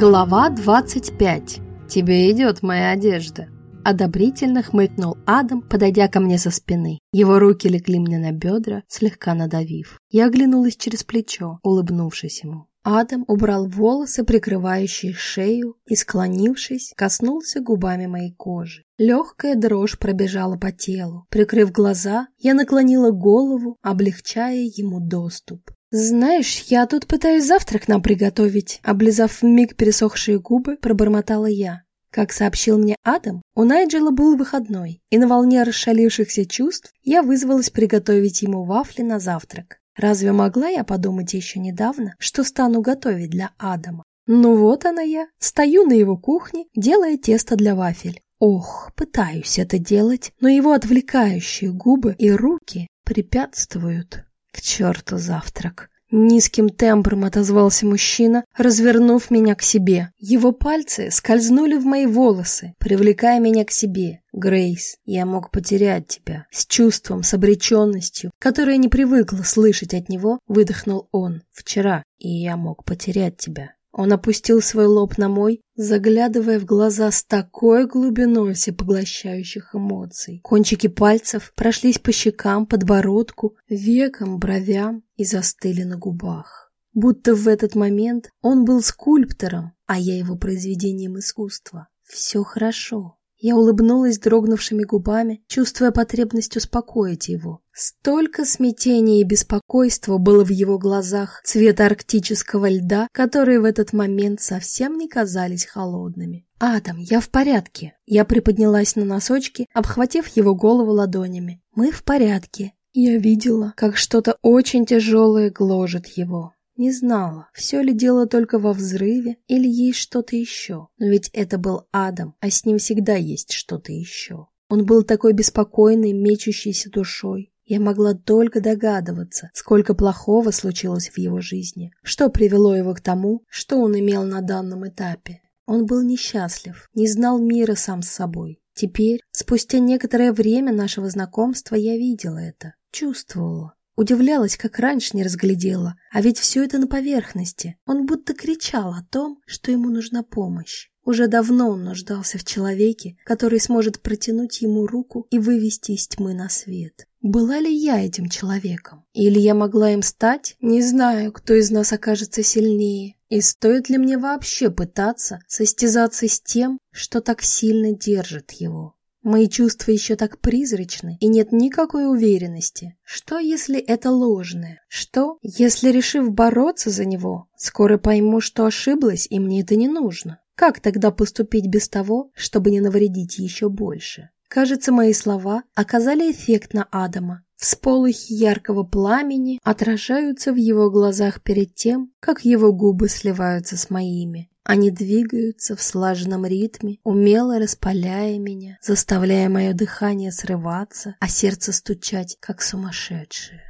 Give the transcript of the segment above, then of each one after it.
Глава 25. «Тебе идет моя одежда», – одобрительно хмыкнул Адам, подойдя ко мне со спины. Его руки легли мне на бедра, слегка надавив. Я оглянулась через плечо, улыбнувшись ему. Адам убрал волосы, прикрывающие шею, и, склонившись, коснулся губами моей кожи. Легкая дрожь пробежала по телу. Прикрыв глаза, я наклонила голову, облегчая ему доступ. «Знаешь, я тут пытаюсь завтрак нам приготовить», облизав вмиг пересохшие губы, пробормотала я. Как сообщил мне Адам, у Найджела был выходной, и на волне расшалившихся чувств я вызвалась приготовить ему вафли на завтрак. Разве могла я подумать еще недавно, что стану готовить для Адама? Ну вот она я, стою на его кухне, делая тесто для вафель. Ох, пытаюсь это делать, но его отвлекающие губы и руки препятствуют. К черту завтрак. Низким тембром отозвался мужчина, развернув меня к себе. Его пальцы скользнули в мои волосы, привлекая меня к себе. «Грейс, я мог потерять тебя». С чувством, с обреченностью, которое не привыкла слышать от него, выдохнул он. «Вчера, и я мог потерять тебя». Он опустил свой лоб на мой, заглядывая в глаза с такой глубиной всепоглощающих эмоций. Кончики пальцев прошлись по щекам, подбородку, векам, бровям и застыли на губах. Будто в этот момент он был скульптором, а я его произведением искусства. Все хорошо. Я улыбнулась дрогнувшими губами, чувствуя потребность успокоить его. Столько смятения и беспокойства было в его глазах цвета арктического льда, которые в этот момент совсем не казались холодными. «Адам, я в порядке!» Я приподнялась на носочки, обхватив его голову ладонями. «Мы в порядке!» Я видела, как что-то очень тяжелое гложет его. Не знала, все ли дело только во взрыве или есть что-то еще. Но ведь это был Адам, а с ним всегда есть что-то еще. Он был такой беспокойный, мечущийся душой. Я могла только догадываться, сколько плохого случилось в его жизни, что привело его к тому, что он имел на данном этапе. Он был несчастлив, не знал мира сам с собой. Теперь, спустя некоторое время нашего знакомства, я видела это, чувствовала. Удивлялась, как раньше не разглядела, а ведь все это на поверхности. Он будто кричал о том, что ему нужна помощь. Уже давно он нуждался в человеке, который сможет протянуть ему руку и вывести из тьмы на свет. Была ли я этим человеком? Или я могла им стать? Не знаю, кто из нас окажется сильнее. И стоит ли мне вообще пытаться состязаться с тем, что так сильно держит его? Мои чувства еще так призрачны, и нет никакой уверенности. Что, если это ложное? Что, если, решив бороться за него, скоро пойму, что ошиблась, и мне это не нужно? Как тогда поступить без того, чтобы не навредить еще больше? Кажется, мои слова оказали эффект на Адама. Всполохи яркого пламени отражаются в его глазах перед тем, как его губы сливаются с моими. Они двигаются в слаженном ритме, умело распаляя меня, заставляя мое дыхание срываться, а сердце стучать, как сумасшедшее.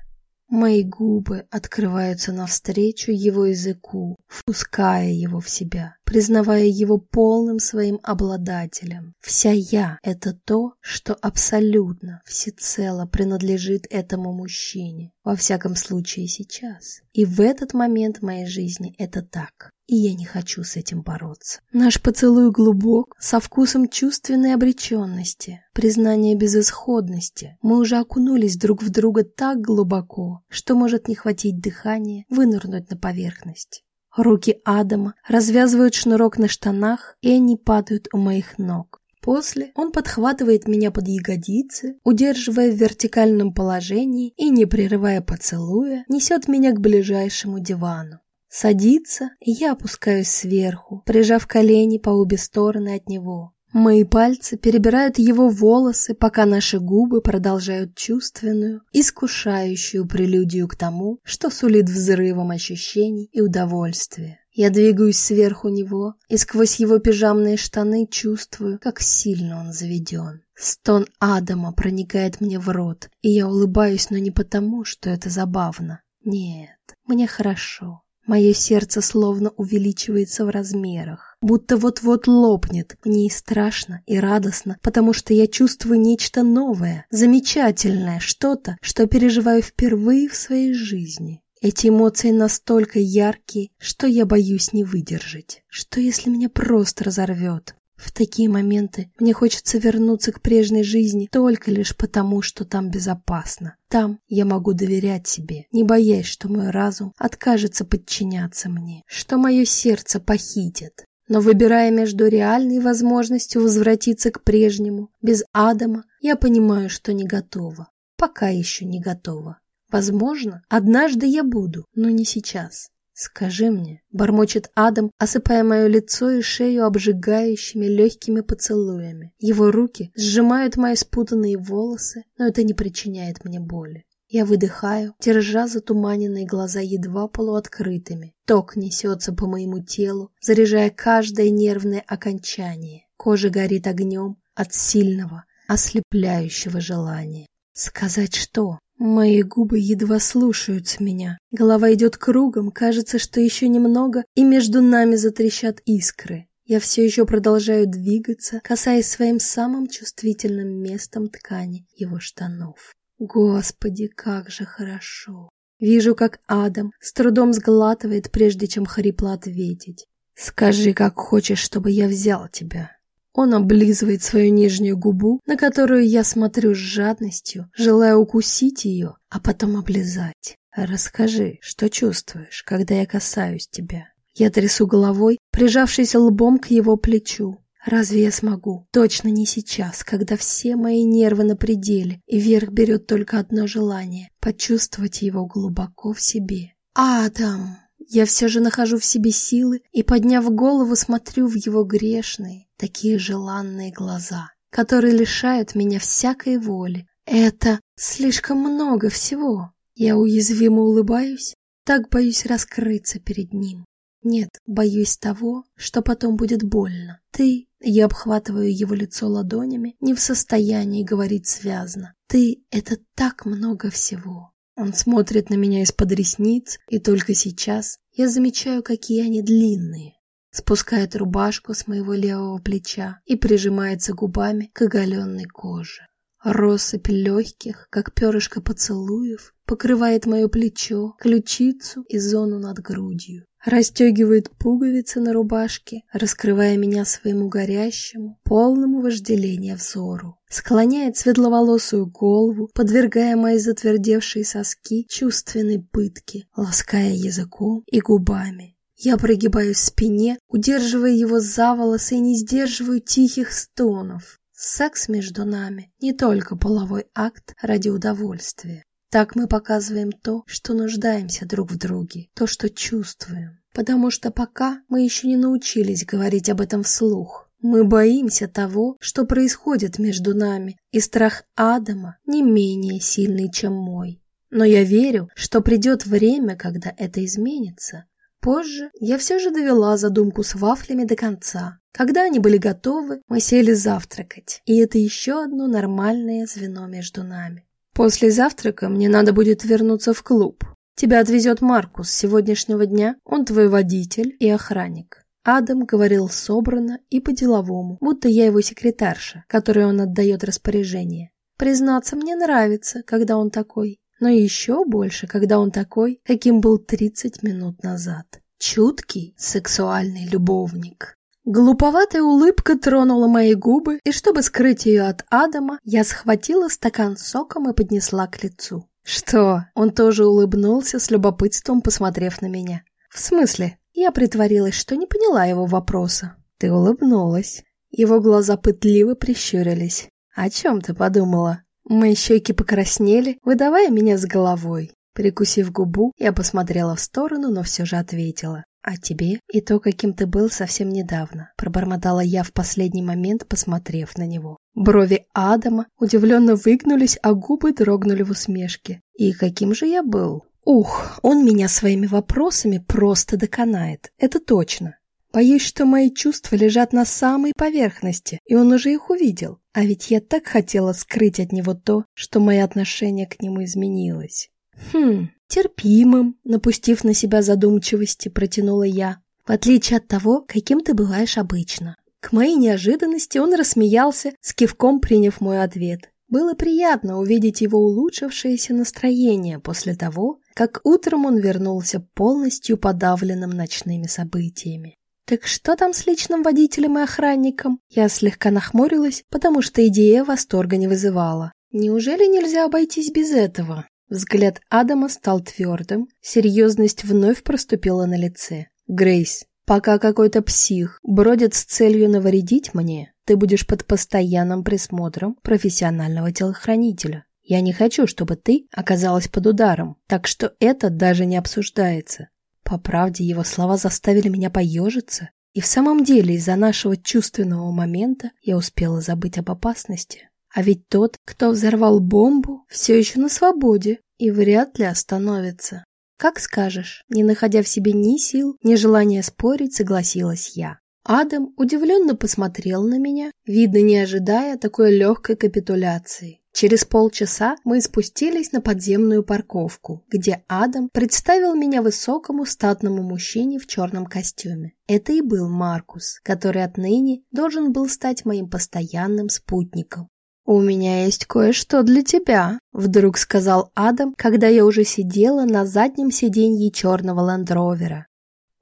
Мои губы открываются навстречу его языку, впуская его в себя, признавая его полным своим обладателем. Вся я — это то, что абсолютно, всецело принадлежит этому мужчине, во всяком случае сейчас. И в этот момент моей жизни это так и я не хочу с этим бороться. Наш поцелуй глубок, со вкусом чувственной обреченности, признания безысходности. Мы уже окунулись друг в друга так глубоко, что может не хватить дыхания вынырнуть на поверхность. Руки Адама развязывают шнурок на штанах, и они падают у моих ног. После он подхватывает меня под ягодицы, удерживая в вертикальном положении и, не прерывая поцелуя, несет меня к ближайшему дивану. Садится, и я опускаюсь сверху, прижав колени по обе стороны от него. Мои пальцы перебирают его волосы, пока наши губы продолжают чувственную, искушающую прелюдию к тому, что сулит взрывом ощущений и удовольствия. Я двигаюсь сверху него, и сквозь его пижамные штаны чувствую, как сильно он заведен. Стон Адама проникает мне в рот, и я улыбаюсь, но не потому, что это забавно. Нет, мне хорошо. Мое сердце словно увеличивается в размерах, будто вот-вот лопнет. Мне и страшно, и радостно, потому что я чувствую нечто новое, замечательное, что-то, что переживаю впервые в своей жизни. Эти эмоции настолько яркие, что я боюсь не выдержать. Что если меня просто разорвет? В такие моменты мне хочется вернуться к прежней жизни только лишь потому, что там безопасно. Там я могу доверять себе, не боясь, что мой разум откажется подчиняться мне, что мое сердце похитит. Но выбирая между реальной возможностью возвратиться к прежнему, без Адама, я понимаю, что не готова. Пока еще не готова. Возможно, однажды я буду, но не сейчас. «Скажи мне», — бормочет Адам, осыпая мое лицо и шею обжигающими легкими поцелуями. Его руки сжимают мои спутанные волосы, но это не причиняет мне боли. Я выдыхаю, держа затуманенные глаза едва полуоткрытыми. Ток несется по моему телу, заряжая каждое нервное окончание. Кожа горит огнем от сильного, ослепляющего желания. Сказать что? Мои губы едва слушаются меня. Голова идет кругом, кажется, что еще немного, и между нами затрещат искры. Я все еще продолжаю двигаться, касаясь своим самым чувствительным местом ткани его штанов. Господи, как же хорошо. Вижу, как Адам с трудом сглатывает, прежде чем хрипло ответить. «Скажи, как хочешь, чтобы я взял тебя». Он облизывает свою нижнюю губу, на которую я смотрю с жадностью, желая укусить ее, а потом облизать. Расскажи, что чувствуешь, когда я касаюсь тебя. Я трясу головой, прижавшись лбом к его плечу. Разве я смогу? Точно не сейчас, когда все мои нервы на пределе, и верх берет только одно желание — почувствовать его глубоко в себе. «Адам!» Я все же нахожу в себе силы и, подняв голову, смотрю в его грешные, такие желанные глаза, которые лишают меня всякой воли. Это слишком много всего. Я уязвимо улыбаюсь, так боюсь раскрыться перед ним. Нет, боюсь того, что потом будет больно. Ты, я обхватываю его лицо ладонями, не в состоянии говорить связно. Ты — это так много всего. Он смотрит на меня из-под ресниц, и только сейчас я замечаю, какие они длинные. Спускает рубашку с моего левого плеча и прижимается губами к оголенной коже. Россыпь легких, как перышко поцелуев, покрывает мое плечо, ключицу и зону над грудью расстегивает пуговицы на рубашке, раскрывая меня своему горящему, полному вожделения взору. Склоняет светловолосую голову, подвергая мои затвердевшие соски чувственной пытке, лаская языком и губами. Я прогибаюсь в спине, удерживая его за волосы и не сдерживаю тихих стонов. Секс между нами не только половой акт ради удовольствия. Так мы показываем то, что нуждаемся друг в друге, то, что чувствуем. Потому что пока мы еще не научились говорить об этом вслух. Мы боимся того, что происходит между нами, и страх Адама не менее сильный, чем мой. Но я верю, что придет время, когда это изменится. Позже я все же довела задумку с вафлями до конца. Когда они были готовы, мы сели завтракать, и это еще одно нормальное звено между нами. После завтрака мне надо будет вернуться в клуб. Тебя отвезет Маркус с сегодняшнего дня, он твой водитель и охранник. Адам говорил собрано и по-деловому, будто я его секретарша, которой он отдает распоряжение. Признаться, мне нравится, когда он такой. Но еще больше, когда он такой, каким был 30 минут назад. Чуткий, сексуальный любовник. Глуповатая улыбка тронула мои губы, и чтобы скрыть ее от Адама, я схватила стакан соком и поднесла к лицу. «Что?» Он тоже улыбнулся с любопытством, посмотрев на меня. «В смысле?» Я притворилась, что не поняла его вопроса. «Ты улыбнулась». Его глаза пытливо прищурились. «О чем ты подумала?» Мои щеки покраснели, выдавая меня с головой. Прикусив губу, я посмотрела в сторону, но все же ответила. «А тебе и то, каким ты был совсем недавно», — пробормотала я в последний момент, посмотрев на него. Брови Адама удивленно выгнулись, а губы дрогнули в усмешке. «И каким же я был?» «Ух, он меня своими вопросами просто доконает, это точно. Боюсь, что мои чувства лежат на самой поверхности, и он уже их увидел. А ведь я так хотела скрыть от него то, что мое отношение к нему изменилось». «Хм, терпимым», — напустив на себя задумчивости, протянула я. «В отличие от того, каким ты бываешь обычно». К моей неожиданности он рассмеялся, с кивком приняв мой ответ. Было приятно увидеть его улучшившееся настроение после того, как утром он вернулся полностью подавленным ночными событиями. «Так что там с личным водителем и охранником?» Я слегка нахмурилась, потому что идея восторга не вызывала. «Неужели нельзя обойтись без этого?» Взгляд Адама стал твердым, серьезность вновь проступила на лице. «Грейс, пока какой-то псих бродит с целью навредить мне, ты будешь под постоянным присмотром профессионального телохранителя. Я не хочу, чтобы ты оказалась под ударом, так что это даже не обсуждается. По правде, его слова заставили меня поежиться, и в самом деле из-за нашего чувственного момента я успела забыть об опасности. А ведь тот, кто взорвал бомбу, все еще на свободе и вряд ли остановится. Как скажешь, не находя в себе ни сил, ни желания спорить, согласилась я. Адам удивленно посмотрел на меня, видно, не ожидая такой легкой капитуляции. Через полчаса мы спустились на подземную парковку, где Адам представил меня высокому статному мужчине в черном костюме. Это и был Маркус, который отныне должен был стать моим постоянным спутником. «У меня есть кое-что для тебя», — вдруг сказал Адам, когда я уже сидела на заднем сиденье черного лендровера.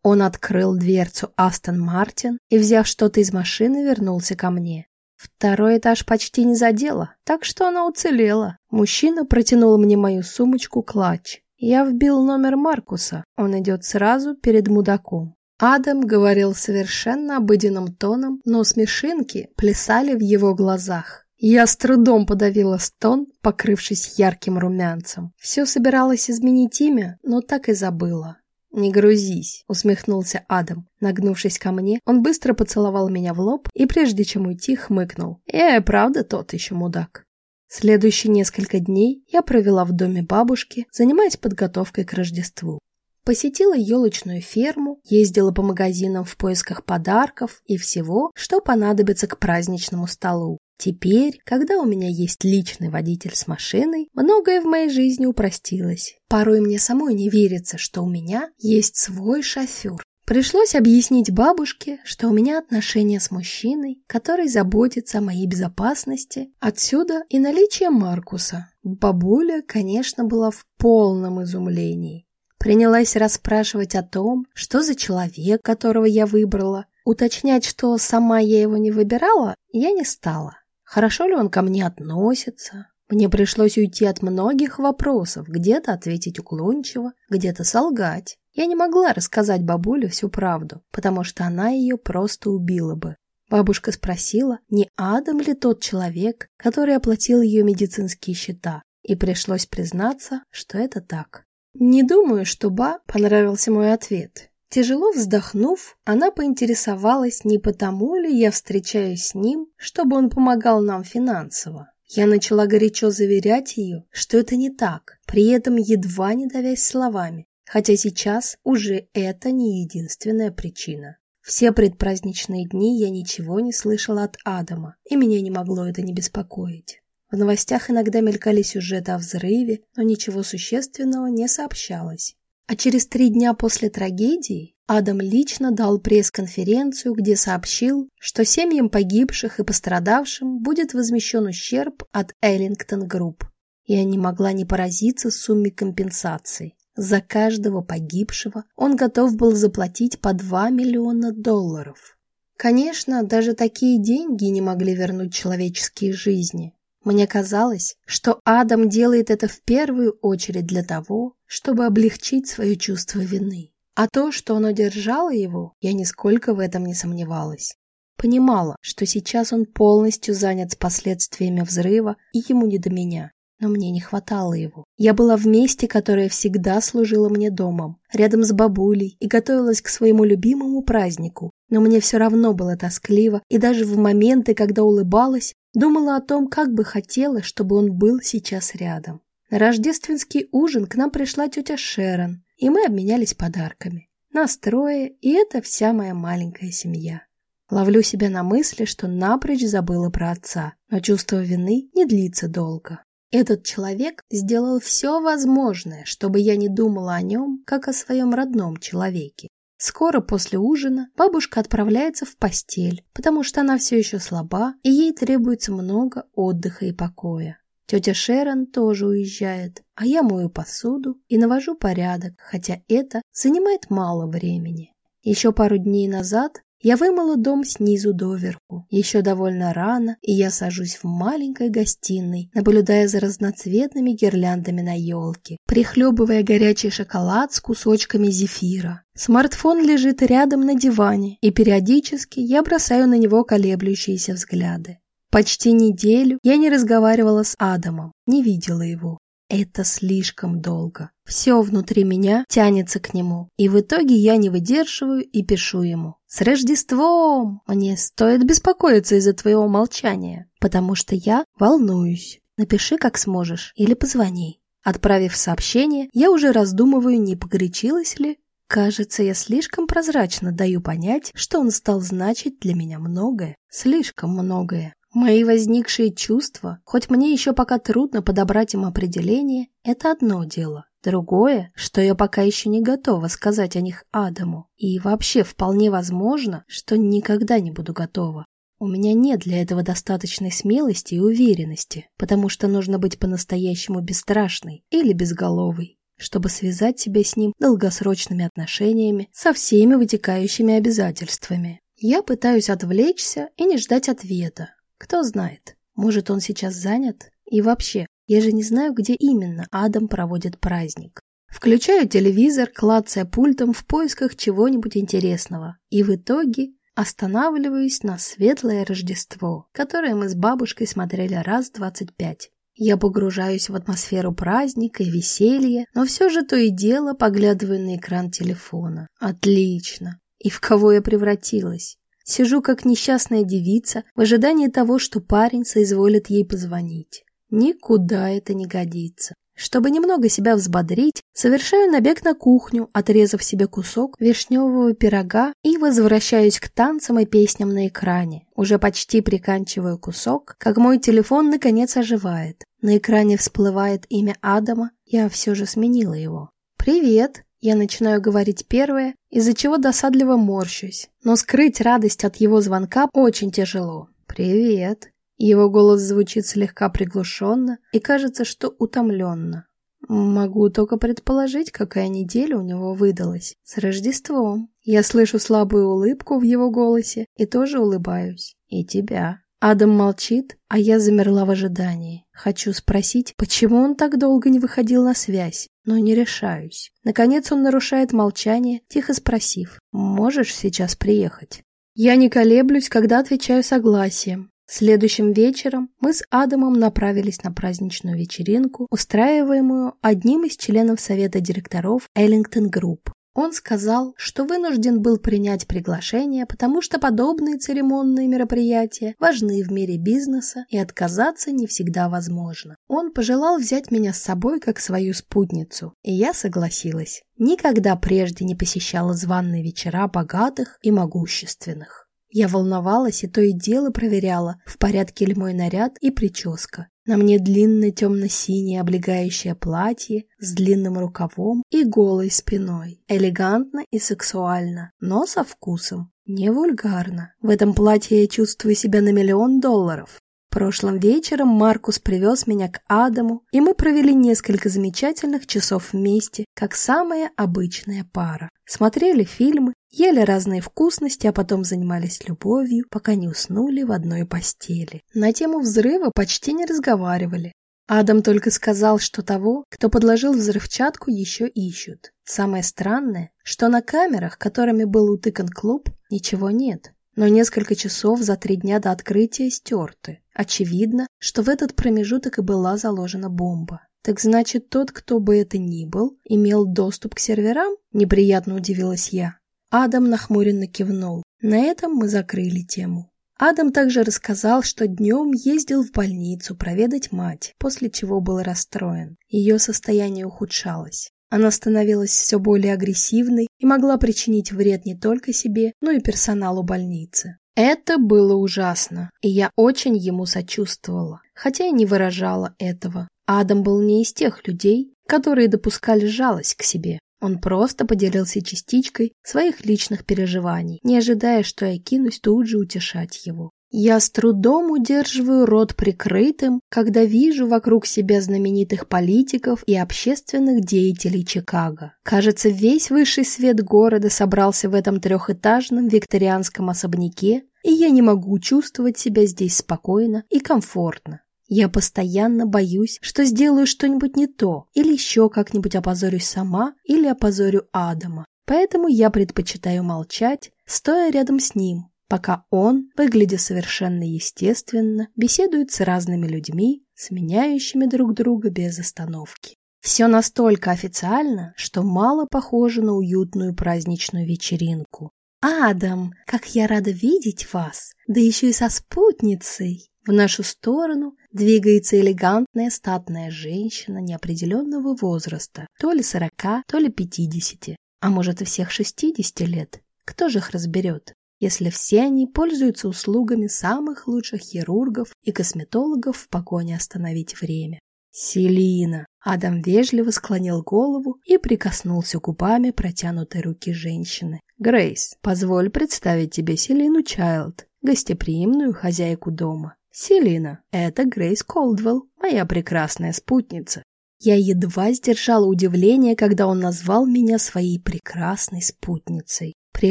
Он открыл дверцу Астон Мартин и, взяв что-то из машины, вернулся ко мне. Второй этаж почти не задело, так что она уцелела. Мужчина протянул мне мою сумочку-клатч. Я вбил номер Маркуса, он идет сразу перед мудаком. Адам говорил совершенно обыденным тоном, но смешинки плясали в его глазах. Я с трудом подавила стон, покрывшись ярким румянцем. Все собиралось изменить имя, но так и забыла. «Не грузись», — усмехнулся Адам. Нагнувшись ко мне, он быстро поцеловал меня в лоб и, прежде чем уйти, хмыкнул. «Я правда тот еще мудак». Следующие несколько дней я провела в доме бабушки, занимаясь подготовкой к Рождеству. Посетила елочную ферму, ездила по магазинам в поисках подарков и всего, что понадобится к праздничному столу. Теперь, когда у меня есть личный водитель с машиной, многое в моей жизни упростилось. Порой мне самой не верится, что у меня есть свой шофер. Пришлось объяснить бабушке, что у меня отношения с мужчиной, который заботится о моей безопасности. Отсюда и наличие Маркуса. Бабуля, конечно, была в полном изумлении. Принялась расспрашивать о том, что за человек, которого я выбрала. Уточнять, что сама я его не выбирала, я не стала. Хорошо ли он ко мне относится? Мне пришлось уйти от многих вопросов, где-то ответить уклончиво, где-то солгать. Я не могла рассказать бабуле всю правду, потому что она ее просто убила бы. Бабушка спросила, не Адам ли тот человек, который оплатил ее медицинские счета, и пришлось признаться, что это так. Не думаю, что Ба понравился мой ответ. Тяжело вздохнув, она поинтересовалась, не потому ли я встречаюсь с ним, чтобы он помогал нам финансово. Я начала горячо заверять ее, что это не так, при этом едва не давясь словами, хотя сейчас уже это не единственная причина. Все предпраздничные дни я ничего не слышала от Адама, и меня не могло это не беспокоить. В новостях иногда мелькали сюжеты о взрыве, но ничего существенного не сообщалось. А через три дня после трагедии Адам лично дал пресс-конференцию, где сообщил, что семьям погибших и пострадавшим будет возмещен ущерб от Ellington Group. Я не могла не поразиться сумме компенсации. За каждого погибшего он готов был заплатить по 2 миллиона долларов. Конечно, даже такие деньги не могли вернуть человеческие жизни, мне казалось, что Адам делает это в первую очередь для того, чтобы облегчить свое чувство вины. А то, что оно держало его, я нисколько в этом не сомневалась. Понимала, что сейчас он полностью занят с последствиями взрыва, и ему не до меня. Но мне не хватало его. Я была в месте, которое всегда служило мне домом, рядом с бабулей, и готовилась к своему любимому празднику. Но мне все равно было тоскливо, и даже в моменты, когда улыбалась, Думала о том, как бы хотела, чтобы он был сейчас рядом. На рождественский ужин к нам пришла тетя Шерон, и мы обменялись подарками. Нас трое, и это вся моя маленькая семья. Ловлю себя на мысли, что напрочь забыла про отца, но чувство вины не длится долго. Этот человек сделал все возможное, чтобы я не думала о нем, как о своем родном человеке. Скоро после ужина бабушка отправляется в постель, потому что она все еще слаба, и ей требуется много отдыха и покоя. Тетя Шерон тоже уезжает, а я мою посуду и навожу порядок, хотя это занимает мало времени. Еще пару дней назад я вымыла дом снизу доверху. Еще довольно рано, и я сажусь в маленькой гостиной, наблюдая за разноцветными гирляндами на елке, прихлебывая горячий шоколад с кусочками зефира. Смартфон лежит рядом на диване, и периодически я бросаю на него колеблющиеся взгляды. Почти неделю я не разговаривала с Адамом, не видела его. Это слишком долго. Все внутри меня тянется к нему, и в итоге я не выдерживаю и пишу ему. «С Рождеством! Мне стоит беспокоиться из-за твоего молчания, потому что я волнуюсь. Напиши, как сможешь, или позвони». Отправив сообщение, я уже раздумываю, не погорячилась ли. Кажется, я слишком прозрачно даю понять, что он стал значить для меня многое, слишком многое. Мои возникшие чувства, хоть мне еще пока трудно подобрать им определение, это одно дело. Другое, что я пока еще не готова сказать о них Адаму. И вообще вполне возможно, что никогда не буду готова. У меня нет для этого достаточной смелости и уверенности, потому что нужно быть по-настоящему бесстрашной или безголовой, чтобы связать себя с ним долгосрочными отношениями со всеми вытекающими обязательствами. Я пытаюсь отвлечься и не ждать ответа, кто знает, может он сейчас занят? И вообще, я же не знаю, где именно Адам проводит праздник. Включаю телевизор, клацая пультом в поисках чего-нибудь интересного. И в итоге останавливаюсь на светлое Рождество, которое мы с бабушкой смотрели раз двадцать пять. Я погружаюсь в атмосферу праздника и веселья, но все же то и дело поглядываю на экран телефона. Отлично. И в кого я превратилась? Сижу как несчастная девица в ожидании того, что парень соизволит ей позвонить. Никуда это не годится. Чтобы немного себя взбодрить, совершаю набег на кухню, отрезав себе кусок вишневого пирога и возвращаюсь к танцам и песням на экране. Уже почти приканчиваю кусок, как мой телефон наконец оживает. На экране всплывает имя Адама, я все же сменила его. «Привет!» Я начинаю говорить первое, из-за чего досадливо морщусь, но скрыть радость от его звонка очень тяжело. «Привет!» Его голос звучит слегка приглушенно и кажется, что утомленно. Могу только предположить, какая неделя у него выдалась. С Рождеством. Я слышу слабую улыбку в его голосе и тоже улыбаюсь. И тебя. Адам молчит, а я замерла в ожидании. Хочу спросить, почему он так долго не выходил на связь, но не решаюсь. Наконец он нарушает молчание, тихо спросив, «Можешь сейчас приехать?» Я не колеблюсь, когда отвечаю согласием. Следующим вечером мы с Адамом направились на праздничную вечеринку, устраиваемую одним из членов совета директоров Ellington Group. Он сказал, что вынужден был принять приглашение, потому что подобные церемонные мероприятия важны в мире бизнеса и отказаться не всегда возможно. Он пожелал взять меня с собой как свою спутницу, и я согласилась. Никогда прежде не посещала званные вечера богатых и могущественных. Я волновалась и то и дело проверяла, в порядке ли мой наряд и прическа. На мне длинное темно-синее облегающее платье с длинным рукавом и голой спиной. Элегантно и сексуально, но со вкусом. Не вульгарно. В этом платье я чувствую себя на миллион долларов. Прошлым вечером Маркус привез меня к Адаму, и мы провели несколько замечательных часов вместе, как самая обычная пара. Смотрели фильмы, ели разные вкусности, а потом занимались любовью, пока не уснули в одной постели. На тему взрыва почти не разговаривали. Адам только сказал, что того, кто подложил взрывчатку, еще ищут. Самое странное, что на камерах, которыми был утыкан клуб, ничего нет но несколько часов за три дня до открытия стерты. Очевидно, что в этот промежуток и была заложена бомба. Так значит, тот, кто бы это ни был, имел доступ к серверам? Неприятно удивилась я. Адам нахмуренно кивнул. На этом мы закрыли тему. Адам также рассказал, что днем ездил в больницу проведать мать, после чего был расстроен. Ее состояние ухудшалось. Она становилась все более агрессивной и могла причинить вред не только себе, но и персоналу больницы. Это было ужасно, и я очень ему сочувствовала, хотя и не выражала этого. Адам был не из тех людей, которые допускали жалость к себе. Он просто поделился частичкой своих личных переживаний, не ожидая, что я кинусь тут же утешать его. Я с трудом удерживаю рот прикрытым, когда вижу вокруг себя знаменитых политиков и общественных деятелей Чикаго. Кажется, весь высший свет города собрался в этом трехэтажном викторианском особняке, и я не могу чувствовать себя здесь спокойно и комфортно. Я постоянно боюсь, что сделаю что-нибудь не то, или еще как-нибудь опозорюсь сама, или опозорю Адама. Поэтому я предпочитаю молчать, стоя рядом с ним, пока он, выглядя совершенно естественно, беседует с разными людьми, сменяющими друг друга без остановки. Все настолько официально, что мало похоже на уютную праздничную вечеринку. «Адам, как я рада видеть вас! Да еще и со спутницей!» В нашу сторону двигается элегантная статная женщина неопределенного возраста, то ли сорока, то ли пятидесяти, а может и всех шестидесяти лет. Кто же их разберет? если все они пользуются услугами самых лучших хирургов и косметологов в погоне остановить время. Селина. Адам вежливо склонил голову и прикоснулся губами протянутой руки женщины. Грейс, позволь представить тебе Селину Чайлд, гостеприимную хозяйку дома. Селина, это Грейс Колдвелл, моя прекрасная спутница. Я едва сдержала удивление, когда он назвал меня своей прекрасной спутницей при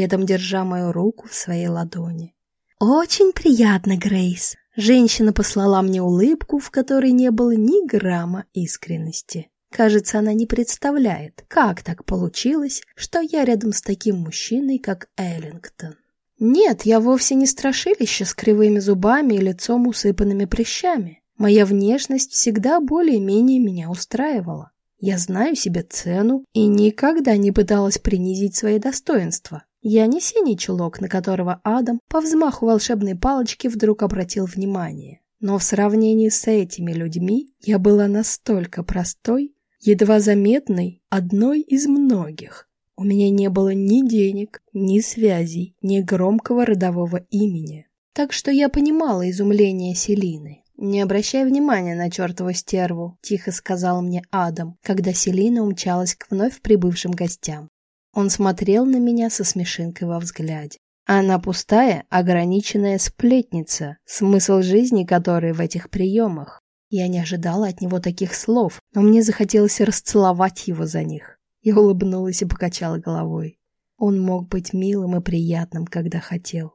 этом держа мою руку в своей ладони. «Очень приятно, Грейс!» Женщина послала мне улыбку, в которой не было ни грамма искренности. Кажется, она не представляет, как так получилось, что я рядом с таким мужчиной, как Эллингтон. Нет, я вовсе не страшилище с кривыми зубами и лицом усыпанными прыщами. Моя внешность всегда более-менее меня устраивала. Я знаю себе цену и никогда не пыталась принизить свои достоинства. Я не синий чулок, на которого Адам по взмаху волшебной палочки вдруг обратил внимание. Но в сравнении с этими людьми я была настолько простой, едва заметной, одной из многих. У меня не было ни денег, ни связей, ни громкого родового имени. Так что я понимала изумление Селины. «Не обращай внимания на чертову стерву», — тихо сказал мне Адам, когда Селина умчалась к вновь прибывшим гостям. Он смотрел на меня со смешинкой во взгляде. Она пустая, ограниченная сплетница, смысл жизни которой в этих приемах. Я не ожидала от него таких слов, но мне захотелось расцеловать его за них. Я улыбнулась и покачала головой. Он мог быть милым и приятным, когда хотел.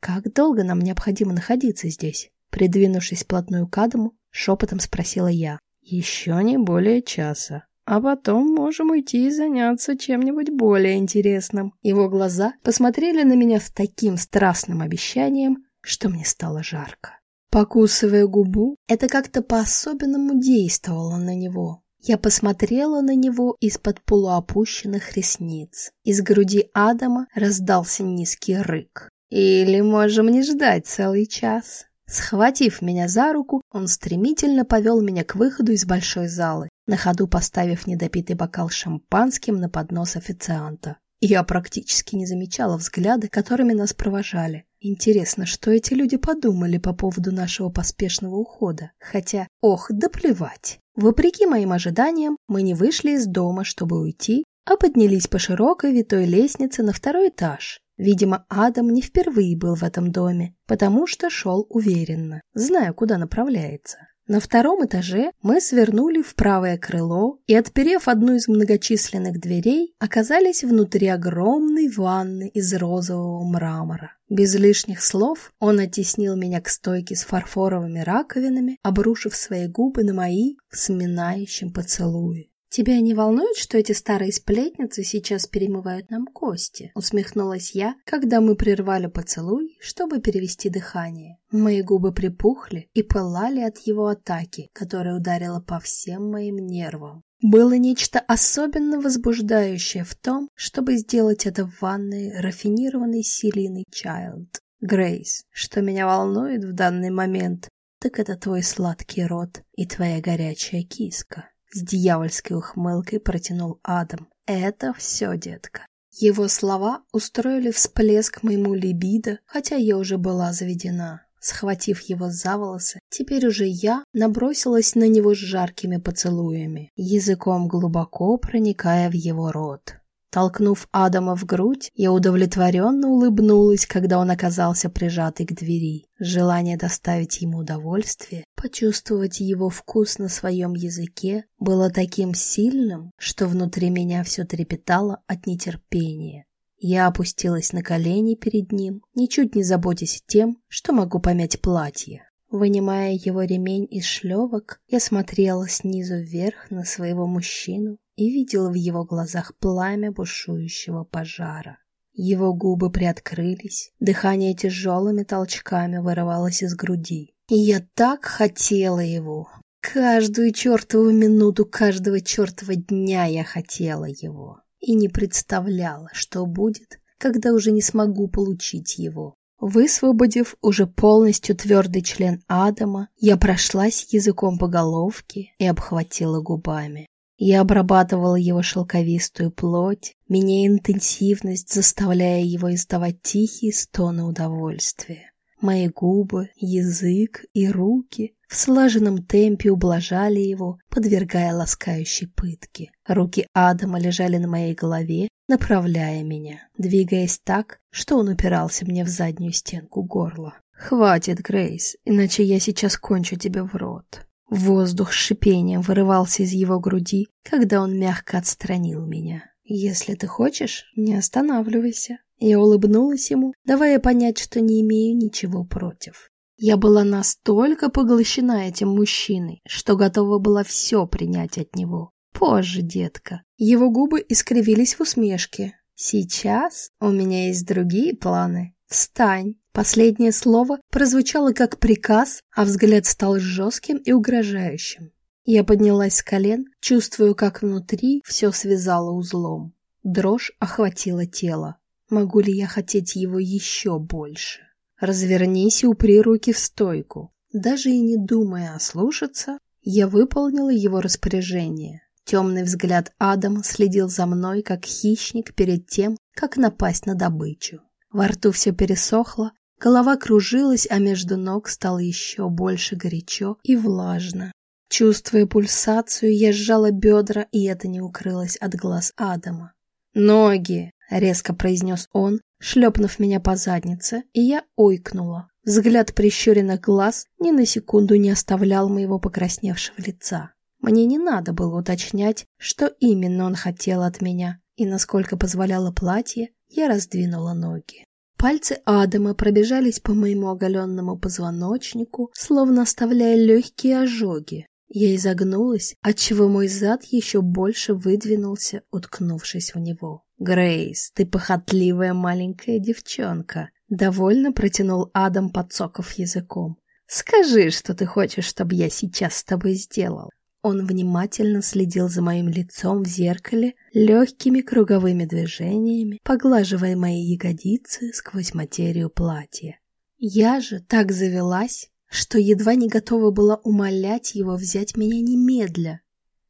«Как долго нам необходимо находиться здесь?» Придвинувшись вплотную к Адаму, шепотом спросила я. «Еще не более часа», а потом можем уйти и заняться чем-нибудь более интересным. Его глаза посмотрели на меня с таким страстным обещанием, что мне стало жарко. Покусывая губу, это как-то по-особенному действовало на него. Я посмотрела на него из-под полуопущенных ресниц. Из груди Адама раздался низкий рык. «Или можем не ждать целый час?» Схватив меня за руку, он стремительно повел меня к выходу из большой залы, на ходу поставив недопитый бокал шампанским на поднос официанта. Я практически не замечала взгляды, которыми нас провожали. Интересно, что эти люди подумали по поводу нашего поспешного ухода? Хотя, ох, да плевать. Вопреки моим ожиданиям, мы не вышли из дома, чтобы уйти, а поднялись по широкой витой лестнице на второй этаж, Видимо, Адам не впервые был в этом доме, потому что шел уверенно, зная, куда направляется. На втором этаже мы свернули в правое крыло и, отперев одну из многочисленных дверей, оказались внутри огромной ванны из розового мрамора. Без лишних слов он оттеснил меня к стойке с фарфоровыми раковинами, обрушив свои губы на мои в сминающем поцелуе. «Тебя не волнует, что эти старые сплетницы сейчас перемывают нам кости?» Усмехнулась я, когда мы прервали поцелуй, чтобы перевести дыхание. Мои губы припухли и пылали от его атаки, которая ударила по всем моим нервам. Было нечто особенно возбуждающее в том, чтобы сделать это в ванной рафинированной Селиной Чайлд. Грейс, что меня волнует в данный момент, так это твой сладкий рот и твоя горячая киска. С дьявольской ухмылкой протянул Адам. Это все, детка. Его слова устроили всплеск моему либидо, хотя я уже была заведена. Схватив его за волосы, теперь уже я набросилась на него с жаркими поцелуями, языком глубоко проникая в его рот. Толкнув Адама в грудь, я удовлетворенно улыбнулась, когда он оказался прижатый к двери. Желание доставить ему удовольствие, почувствовать его вкус на своем языке, было таким сильным, что внутри меня все трепетало от нетерпения. Я опустилась на колени перед ним, ничуть не заботясь тем, что могу помять платье. Вынимая его ремень из шлевок, я смотрела снизу вверх на своего мужчину и видела в его глазах пламя бушующего пожара. Его губы приоткрылись, дыхание тяжелыми толчками вырывалось из груди. Я так хотела его. Каждую чертову минуту каждого чертова дня я хотела его. И не представляла, что будет, когда уже не смогу получить его. Высвободив уже полностью твердый член Адама, я прошлась языком по головке и обхватила губами. Я обрабатывала его шелковистую плоть, меняя интенсивность, заставляя его издавать тихие стоны удовольствия. Мои губы, язык и руки в слаженном темпе ублажали его, подвергая ласкающей пытке. Руки Адама лежали на моей голове, направляя меня, двигаясь так, что он упирался мне в заднюю стенку горла. «Хватит, Грейс, иначе я сейчас кончу тебе в рот». Воздух с шипением вырывался из его груди, когда он мягко отстранил меня. «Если ты хочешь, не останавливайся». Я улыбнулась ему, давая понять, что не имею ничего против. Я была настолько поглощена этим мужчиной, что готова была все принять от него. Позже, детка. Его губы искривились в усмешке. Сейчас у меня есть другие планы. Встань. Последнее слово прозвучало как приказ, а взгляд стал жестким и угрожающим. Я поднялась с колен, чувствую, как внутри все связало узлом. Дрожь охватила тело. Могу ли я хотеть его еще больше? Развернись и упри руки в стойку. Даже и не думая ослушаться, я выполнила его распоряжение. Темный взгляд Адама следил за мной, как хищник перед тем, как напасть на добычу. Во рту все пересохло, голова кружилась, а между ног стало еще больше горячо и влажно. Чувствуя пульсацию, я сжала бедра, и это не укрылось от глаз Адама. «Ноги!» — резко произнес он, шлепнув меня по заднице, и я ойкнула. Взгляд прищуренных глаз ни на секунду не оставлял моего покрасневшего лица. Мне не надо было уточнять, что именно он хотел от меня, и насколько позволяло платье, я раздвинула ноги. Пальцы Адама пробежались по моему оголенному позвоночнику, словно оставляя легкие ожоги. Я изогнулась, отчего мой зад еще больше выдвинулся, уткнувшись в него. «Грейс, ты похотливая маленькая девчонка!» Довольно протянул Адам, подсоков языком. «Скажи, что ты хочешь, чтобы я сейчас с тобой сделал?» Он внимательно следил за моим лицом в зеркале, легкими круговыми движениями, поглаживая мои ягодицы сквозь материю платья. Я же так завелась, что едва не готова была умолять его взять меня немедля.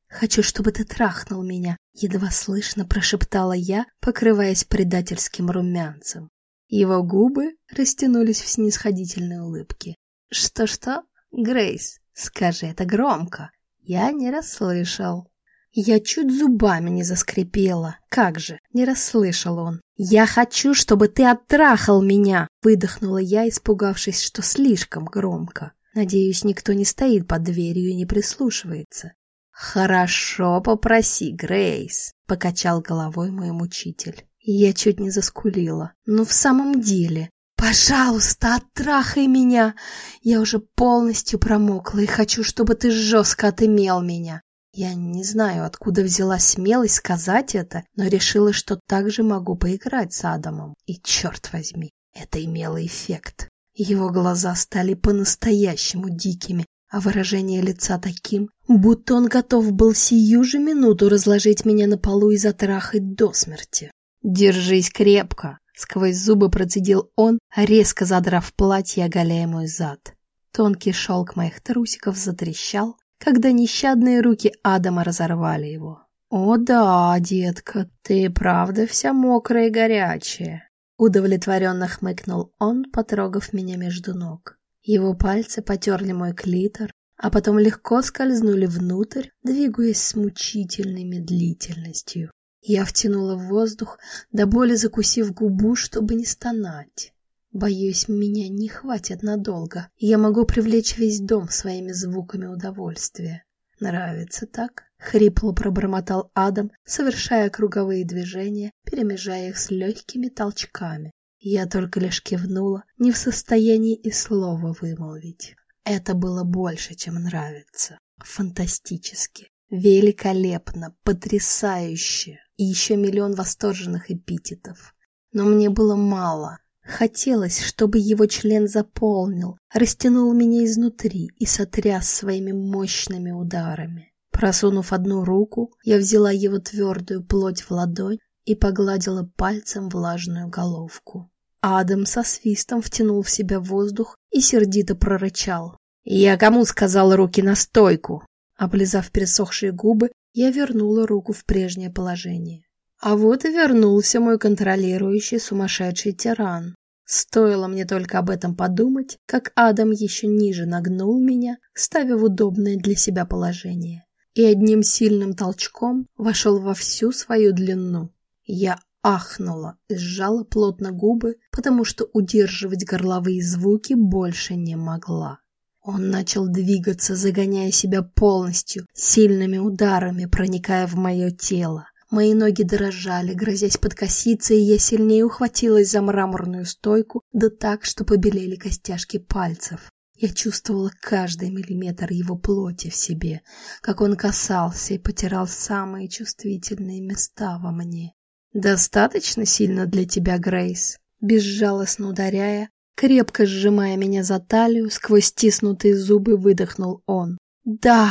«Хочу, чтобы ты трахнул меня», — едва слышно прошептала я, покрываясь предательским румянцем. Его губы растянулись в снисходительной улыбке. «Что-что? Грейс, скажи это громко!» Я не расслышал. Я чуть зубами не заскрипела. Как же, не расслышал он. «Я хочу, чтобы ты оттрахал меня!» Выдохнула я, испугавшись, что слишком громко. Надеюсь, никто не стоит под дверью и не прислушивается. «Хорошо, попроси, Грейс», — покачал головой мой мучитель. Я чуть не заскулила. «Ну, в самом деле, «Пожалуйста, оттрахай меня! Я уже полностью промокла и хочу, чтобы ты жестко отымел меня!» Я не знаю, откуда взяла смелость сказать это, но решила, что также могу поиграть с Адамом. И черт возьми, это имело эффект. Его глаза стали по-настоящему дикими, а выражение лица таким, будто он готов был сию же минуту разложить меня на полу и затрахать до смерти. «Держись крепко!» Сквозь зубы процедил он, резко задрав платье, оголяя мой зад. Тонкий шелк моих трусиков затрещал, когда нещадные руки Адама разорвали его. «О да, детка, ты правда вся мокрая и горячая!» Удовлетворенно хмыкнул он, потрогав меня между ног. Его пальцы потерли мой клитор, а потом легко скользнули внутрь, двигаясь с мучительной медлительностью. Я втянула в воздух, до боли закусив губу, чтобы не стонать. Боюсь, меня не хватит надолго. Я могу привлечь весь дом своими звуками удовольствия. Нравится так? Хрипло пробормотал Адам, совершая круговые движения, перемежая их с легкими толчками. Я только лишь кивнула, не в состоянии и слова вымолвить. Это было больше, чем нравится. Фантастически, великолепно, потрясающе и еще миллион восторженных эпитетов. Но мне было мало. Хотелось, чтобы его член заполнил, растянул меня изнутри и сотряс своими мощными ударами. Просунув одну руку, я взяла его твердую плоть в ладонь и погладила пальцем влажную головку. Адам со свистом втянул в себя воздух и сердито прорычал. «Я кому сказал руки на стойку?» Облизав пересохшие губы, я вернула руку в прежнее положение. А вот и вернулся мой контролирующий сумасшедший тиран. Стоило мне только об этом подумать, как Адам еще ниже нагнул меня, ставя в удобное для себя положение, и одним сильным толчком вошел во всю свою длину. Я ахнула и сжала плотно губы, потому что удерживать горловые звуки больше не могла. Он начал двигаться, загоняя себя полностью, сильными ударами проникая в мое тело. Мои ноги дрожали, грозясь подкоситься, и я сильнее ухватилась за мраморную стойку, да так, что побелели костяшки пальцев. Я чувствовала каждый миллиметр его плоти в себе, как он касался и потирал самые чувствительные места во мне. «Достаточно сильно для тебя, Грейс?» Безжалостно ударяя, крепко сжимая меня за талию, сквозь стиснутые зубы выдохнул он. «Да!»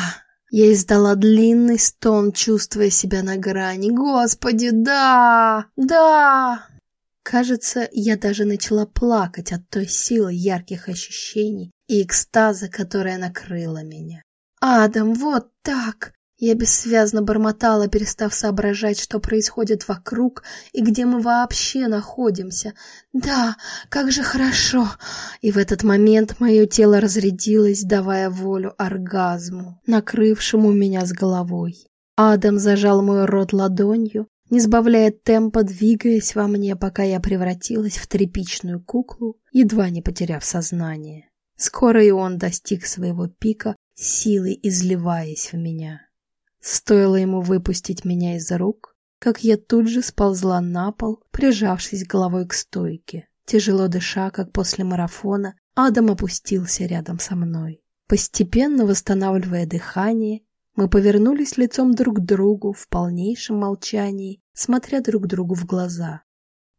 Я издала длинный стон, чувствуя себя на грани. «Господи, да! Да!» Кажется, я даже начала плакать от той силы ярких ощущений и экстаза, которая накрыла меня. «Адам, вот так! Я бессвязно бормотала, перестав соображать, что происходит вокруг и где мы вообще находимся. Да, как же хорошо! И в этот момент мое тело разрядилось, давая волю оргазму, накрывшему меня с головой. Адам зажал мой рот ладонью, не сбавляя темпа, двигаясь во мне, пока я превратилась в тряпичную куклу, едва не потеряв сознание. Скоро и он достиг своего пика, силой изливаясь в меня. Стоило ему выпустить меня из рук, как я тут же сползла на пол, прижавшись головой к стойке. Тяжело дыша, как после марафона, Адам опустился рядом со мной. Постепенно восстанавливая дыхание, мы повернулись лицом друг к другу в полнейшем молчании, смотря друг другу в глаза.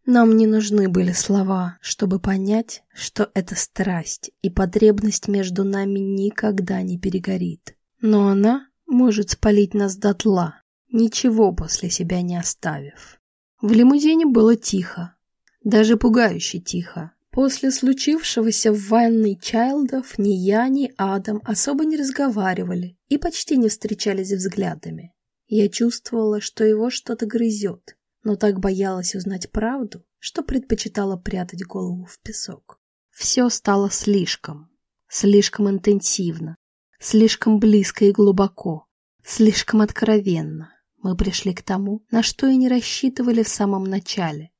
Нам не нужны были слова, чтобы понять, что это страсть, и потребность между нами никогда не перегорит. Но она может спалить нас дотла, ничего после себя не оставив. В лимузине было тихо, даже пугающе тихо. После случившегося в ванной Чайлдов ни я, ни Адам особо не разговаривали и почти не встречались взглядами. Я чувствовала, что его что-то грызет, но так боялась узнать правду, что предпочитала прятать голову в песок. Все стало слишком, слишком интенсивно, Слишком близко и глубоко, слишком откровенно. Мы пришли к тому, на что и не рассчитывали в самом начале.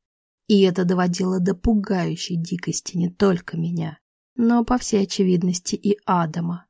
И это доводило до пугающей дикости не только меня, но, по всей очевидности, и Адама.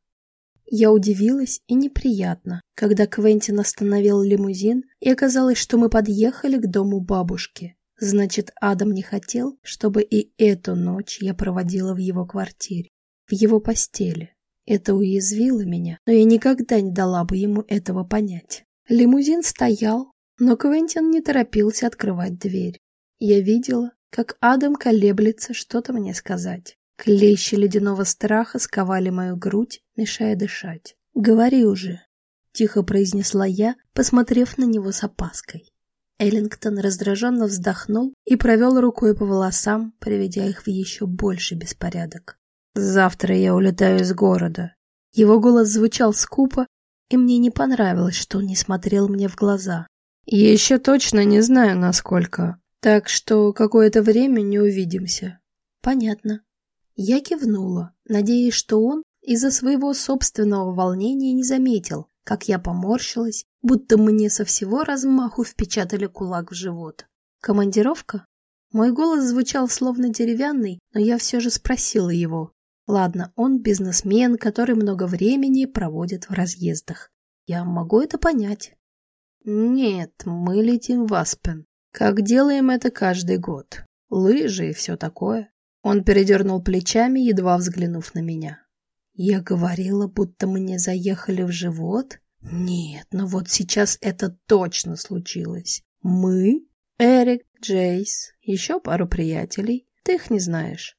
Я удивилась и неприятно, когда Квентин остановил лимузин, и оказалось, что мы подъехали к дому бабушки. Значит, Адам не хотел, чтобы и эту ночь я проводила в его квартире, в его постели. Это уязвило меня, но я никогда не дала бы ему этого понять. Лимузин стоял, но Квентин не торопился открывать дверь. Я видела, как Адам колеблется что-то мне сказать. Клещи ледяного страха сковали мою грудь, мешая дышать. «Говори уже», — тихо произнесла я, посмотрев на него с опаской. Эллингтон раздраженно вздохнул и провел рукой по волосам, приведя их в еще больший беспорядок. Завтра я улетаю из города. Его голос звучал скупо, и мне не понравилось, что он не смотрел мне в глаза. Еще точно не знаю, насколько. Так что какое-то время не увидимся. Понятно. Я кивнула, надеясь, что он из-за своего собственного волнения не заметил, как я поморщилась будто мне со всего размаху впечатали кулак в живот. Командировка? Мой голос звучал словно деревянный, но я все же спросила его. Ладно, он бизнесмен, который много времени проводит в разъездах. Я могу это понять. Нет, мы летим в Аспен. Как делаем это каждый год. Лыжи и все такое. Он передернул плечами, едва взглянув на меня. Я говорила, будто мне заехали в живот? Нет, но вот сейчас это точно случилось. Мы, Эрик, Джейс, еще пару приятелей. Ты их не знаешь.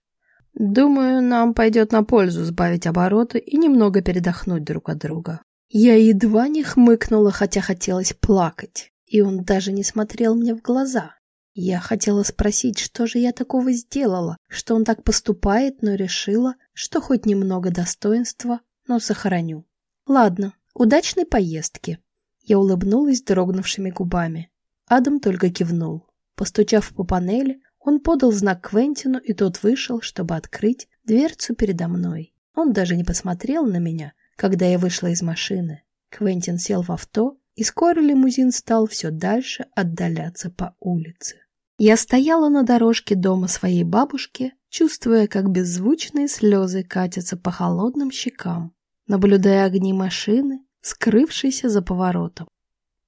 Думаю, нам пойдет на пользу сбавить обороты и немного передохнуть друг от друга. Я едва не хмыкнула, хотя хотелось плакать, и он даже не смотрел мне в глаза. Я хотела спросить, что же я такого сделала, что он так поступает, но решила, что хоть немного достоинства, но сохраню. Ладно, удачной поездки. Я улыбнулась дрогнувшими губами. Адам только кивнул. Постучав по панели, он подал знак Квентину, и тот вышел, чтобы открыть дверцу передо мной. Он даже не посмотрел на меня, когда я вышла из машины. Квентин сел в авто, и скоро лимузин стал все дальше отдаляться по улице. Я стояла на дорожке дома своей бабушки, чувствуя, как беззвучные слезы катятся по холодным щекам, наблюдая огни машины, скрывшейся за поворотом.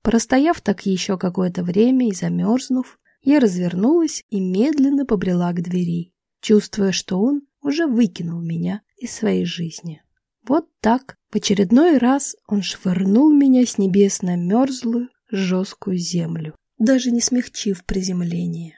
Простояв так еще какое-то время и замерзнув, я развернулась и медленно побрела к двери, чувствуя, что он уже выкинул меня из своей жизни. Вот так, в очередной раз он швырнул меня с небес на мерзлую, жесткую землю даже не смягчив приземление.